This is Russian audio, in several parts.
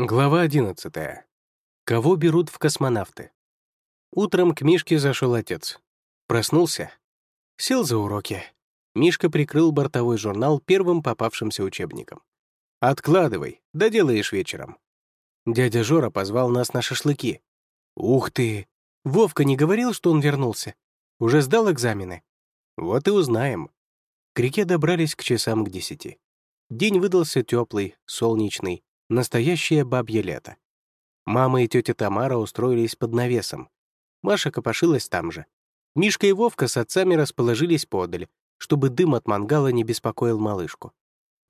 Глава 11. Кого берут в космонавты? Утром к Мишке зашел отец. Проснулся. Сел за уроки. Мишка прикрыл бортовой журнал первым попавшимся учебником. «Откладывай, доделаешь вечером». Дядя Жора позвал нас на шашлыки. «Ух ты! Вовка не говорил, что он вернулся? Уже сдал экзамены?» «Вот и узнаем». К реке добрались к часам к десяти. День выдался теплый, солнечный, Настоящее бабье лето. Мама и тетя Тамара устроились под навесом. Маша копошилась там же. Мишка и Вовка с отцами расположились подаль, чтобы дым от мангала не беспокоил малышку.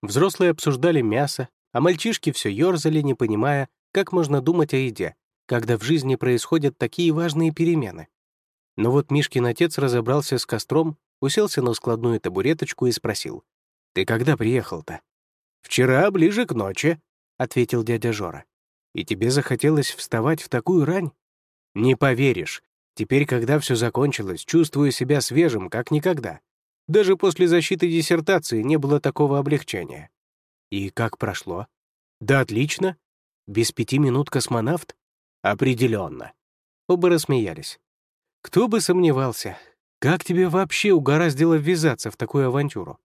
Взрослые обсуждали мясо, а мальчишки все ерзали, не понимая, как можно думать о еде, когда в жизни происходят такие важные перемены. Но вот Мишкин отец разобрался с костром, уселся на складную табуреточку и спросил, «Ты когда приехал-то?» «Вчера, ближе к ночи», — ответил дядя Жора. «И тебе захотелось вставать в такую рань?» «Не поверишь. Теперь, когда все закончилось, чувствую себя свежим, как никогда. Даже после защиты диссертации не было такого облегчения». «И как прошло?» «Да отлично. Без пяти минут космонавт?» «Определенно». Оба рассмеялись. «Кто бы сомневался. Как тебе вообще угораздило ввязаться в такую авантюру?»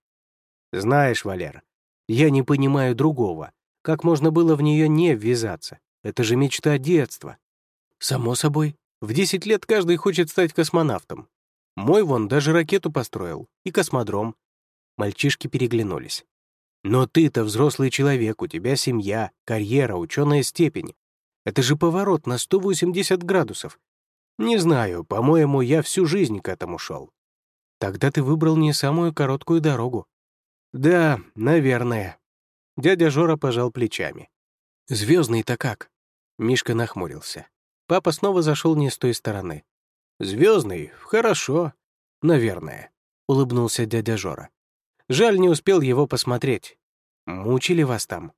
«Знаешь, Валер, я не понимаю другого. Как можно было в нее не ввязаться? Это же мечта детства. Само собой, в 10 лет каждый хочет стать космонавтом. Мой вон даже ракету построил и космодром. Мальчишки переглянулись. Но ты-то взрослый человек, у тебя семья, карьера, ученая степень. Это же поворот на 180 градусов. Не знаю, по-моему, я всю жизнь к этому шел. Тогда ты выбрал не самую короткую дорогу. Да, наверное, Дядя Жора пожал плечами. «Звездный-то как?» Мишка нахмурился. Папа снова зашел не с той стороны. «Звездный? Хорошо. Наверное», — улыбнулся дядя Жора. «Жаль, не успел его посмотреть. Мучили вас там?»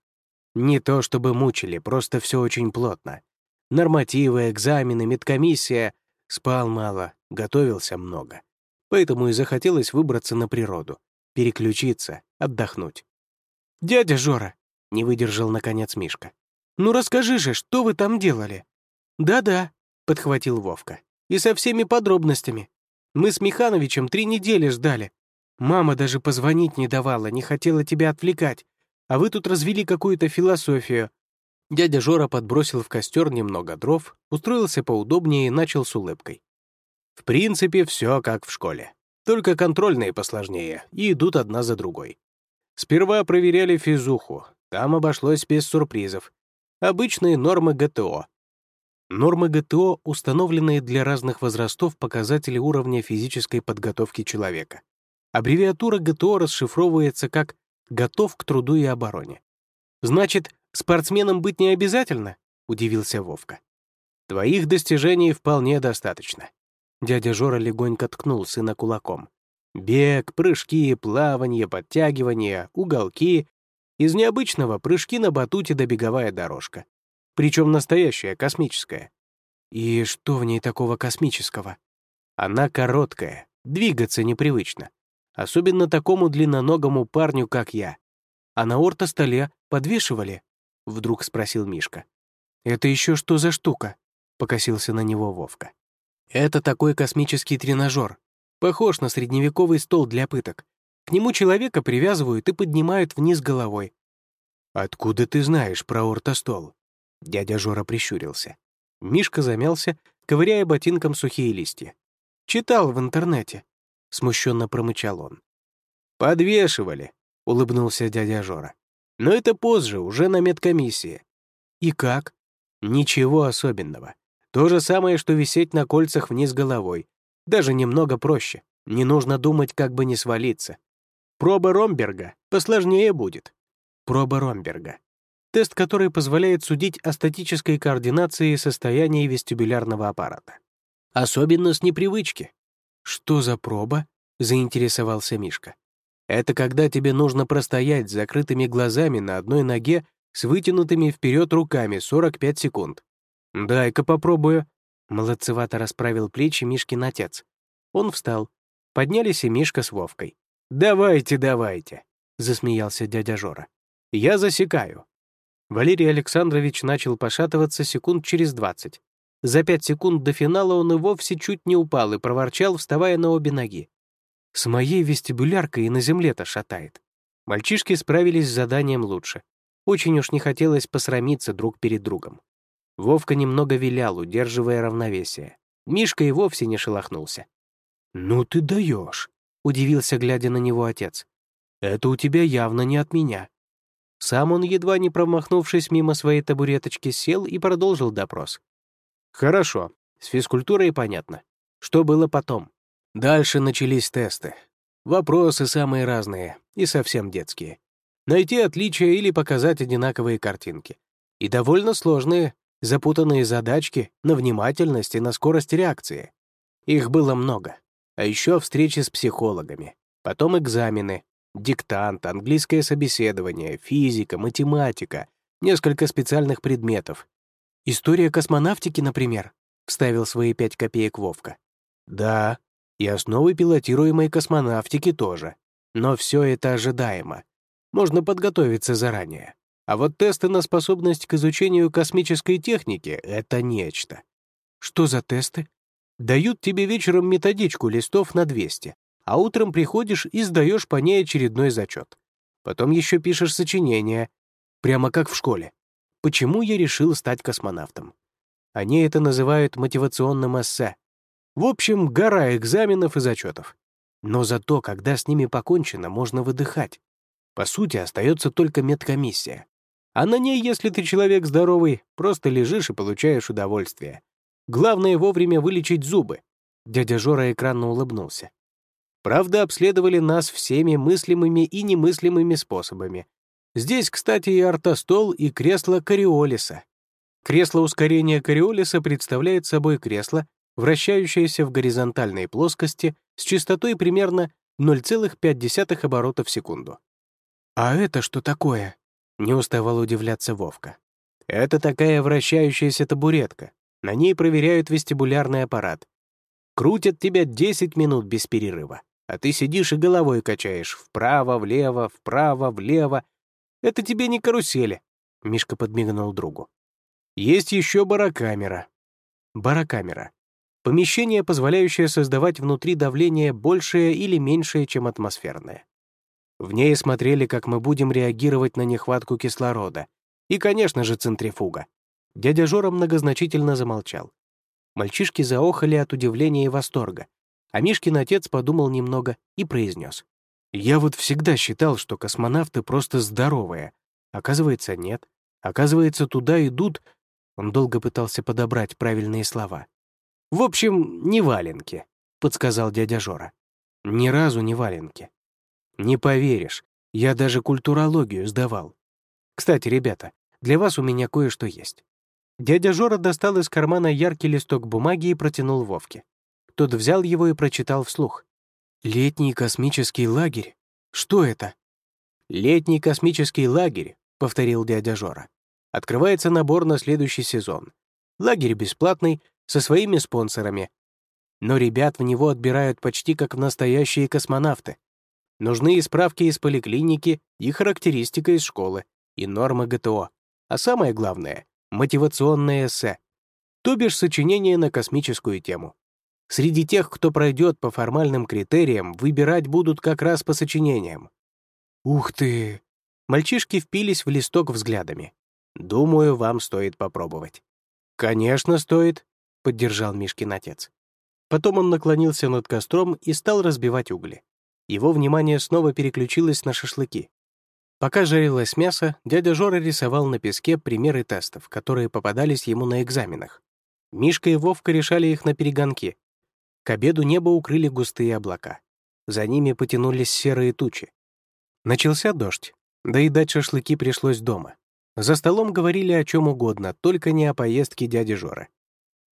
«Не то чтобы мучили, просто все очень плотно. Нормативы, экзамены, медкомиссия. Спал мало, готовился много. Поэтому и захотелось выбраться на природу, переключиться, отдохнуть. «Дядя Жора», — не выдержал, наконец, Мишка. «Ну расскажи же, что вы там делали?» «Да-да», — подхватил Вовка. «И со всеми подробностями. Мы с Михановичем три недели ждали. Мама даже позвонить не давала, не хотела тебя отвлекать. А вы тут развели какую-то философию». Дядя Жора подбросил в костер немного дров, устроился поудобнее и начал с улыбкой. «В принципе, все как в школе. Только контрольные посложнее и идут одна за другой. Сперва проверяли физуху, там обошлось без сюрпризов. Обычные нормы ГТО. Нормы ГТО — установленные для разных возрастов показатели уровня физической подготовки человека. Аббревиатура ГТО расшифровывается как «готов к труду и обороне». «Значит, спортсменом быть не обязательно?» — удивился Вовка. «Твоих достижений вполне достаточно». Дядя Жора легонько ткнул сына кулаком. Бег, прыжки, плавание, подтягивания, уголки. Из необычного прыжки на батуте до беговая дорожка. Причем настоящая, космическая. И что в ней такого космического? Она короткая, двигаться непривычно. Особенно такому длинноногому парню, как я. А на орто-столе подвешивали? Вдруг спросил Мишка. «Это еще что за штука?» — покосился на него Вовка. «Это такой космический тренажер, Похож на средневековый стол для пыток. К нему человека привязывают и поднимают вниз головой. «Откуда ты знаешь про ортостол?» Дядя Жора прищурился. Мишка замялся, ковыряя ботинком сухие листья. «Читал в интернете», — смущенно промычал он. «Подвешивали», — улыбнулся дядя Жора. «Но это позже, уже на медкомиссии». «И как?» «Ничего особенного. То же самое, что висеть на кольцах вниз головой. Даже немного проще. Не нужно думать, как бы не свалиться. Проба Ромберга посложнее будет. Проба Ромберга. Тест, который позволяет судить о статической координации состояния вестибулярного аппарата. Особенно с непривычки. «Что за проба?» — заинтересовался Мишка. «Это когда тебе нужно простоять с закрытыми глазами на одной ноге с вытянутыми вперед руками 45 секунд. Дай-ка попробую», Молодцевато расправил плечи Мишкин отец. Он встал. Поднялись и Мишка с Вовкой. «Давайте, давайте», — засмеялся дядя Жора. «Я засекаю». Валерий Александрович начал пошатываться секунд через двадцать. За пять секунд до финала он и вовсе чуть не упал и проворчал, вставая на обе ноги. «С моей вестибуляркой и на земле-то шатает». Мальчишки справились с заданием лучше. Очень уж не хотелось посрамиться друг перед другом. Вовка немного вилял, удерживая равновесие. Мишка и вовсе не шелохнулся. «Ну ты даешь», — удивился, глядя на него отец. «Это у тебя явно не от меня». Сам он, едва не промахнувшись мимо своей табуреточки, сел и продолжил допрос. «Хорошо, с физкультурой понятно. Что было потом?» Дальше начались тесты. Вопросы самые разные и совсем детские. Найти отличия или показать одинаковые картинки. И довольно сложные, запутанные задачки на внимательность и на скорость реакции. Их было много. А еще встречи с психологами. Потом экзамены, диктант, английское собеседование, физика, математика, несколько специальных предметов. «История космонавтики, например», — вставил свои пять копеек Вовка. «Да, и основы пилотируемой космонавтики тоже. Но все это ожидаемо. Можно подготовиться заранее. А вот тесты на способность к изучению космической техники — это нечто. Что за тесты? Дают тебе вечером методичку листов на 200, а утром приходишь и сдаешь по ней очередной зачет. Потом еще пишешь сочинение, прямо как в школе. Почему я решил стать космонавтом? Они это называют мотивационным эссе. В общем, гора экзаменов и зачетов. Но зато, когда с ними покончено, можно выдыхать. По сути, остается только медкомиссия. А на ней, если ты человек здоровый, просто лежишь и получаешь удовольствие. Главное вовремя вылечить зубы. Дядя Жора экранно улыбнулся. Правда, обследовали нас всеми мыслимыми и немыслимыми способами. Здесь, кстати, и ортостол, и кресло Кориолиса. Кресло ускорения Кориолиса представляет собой кресло, вращающееся в горизонтальной плоскости с частотой примерно 0,5 оборота в секунду. «А это что такое?» — не уставал удивляться Вовка. «Это такая вращающаяся табуретка. На ней проверяют вестибулярный аппарат. Крутят тебя 10 минут без перерыва а ты сидишь и головой качаешь вправо, влево, вправо, влево. Это тебе не карусели», — Мишка подмигнул другу. «Есть еще барокамера». Барокамера. Помещение, позволяющее создавать внутри давление большее или меньшее, чем атмосферное. В ней смотрели, как мы будем реагировать на нехватку кислорода. И, конечно же, центрифуга. Дядя Жора многозначительно замолчал. Мальчишки заохали от удивления и восторга. А Мишкин отец подумал немного и произнес. «Я вот всегда считал, что космонавты просто здоровые. Оказывается, нет. Оказывается, туда идут...» Он долго пытался подобрать правильные слова. «В общем, не валенки», — подсказал дядя Жора. «Ни разу не валенки. Не поверишь, я даже культурологию сдавал. Кстати, ребята, для вас у меня кое-что есть». Дядя Жора достал из кармана яркий листок бумаги и протянул Вовке. Тот взял его и прочитал вслух. «Летний космический лагерь? Что это?» «Летний космический лагерь», — повторил дядя Жора. «Открывается набор на следующий сезон. Лагерь бесплатный, со своими спонсорами. Но ребят в него отбирают почти как в настоящие космонавты. Нужны и справки из поликлиники, и характеристика из школы, и нормы ГТО. А самое главное — мотивационное эссе. То бишь сочинение на космическую тему. Среди тех, кто пройдет по формальным критериям, выбирать будут как раз по сочинениям. «Ух ты!» Мальчишки впились в листок взглядами. «Думаю, вам стоит попробовать». «Конечно, стоит», — поддержал Мишкин отец. Потом он наклонился над костром и стал разбивать угли. Его внимание снова переключилось на шашлыки. Пока жарилось мясо, дядя Жора рисовал на песке примеры тестов, которые попадались ему на экзаменах. Мишка и Вовка решали их на перегонки, к обеду небо укрыли густые облака. За ними потянулись серые тучи. Начался дождь, да и дать шашлыки пришлось дома. За столом говорили о чем угодно, только не о поездке дяди Жоры.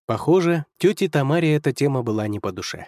Похоже, тете Тамаре эта тема была не по душе.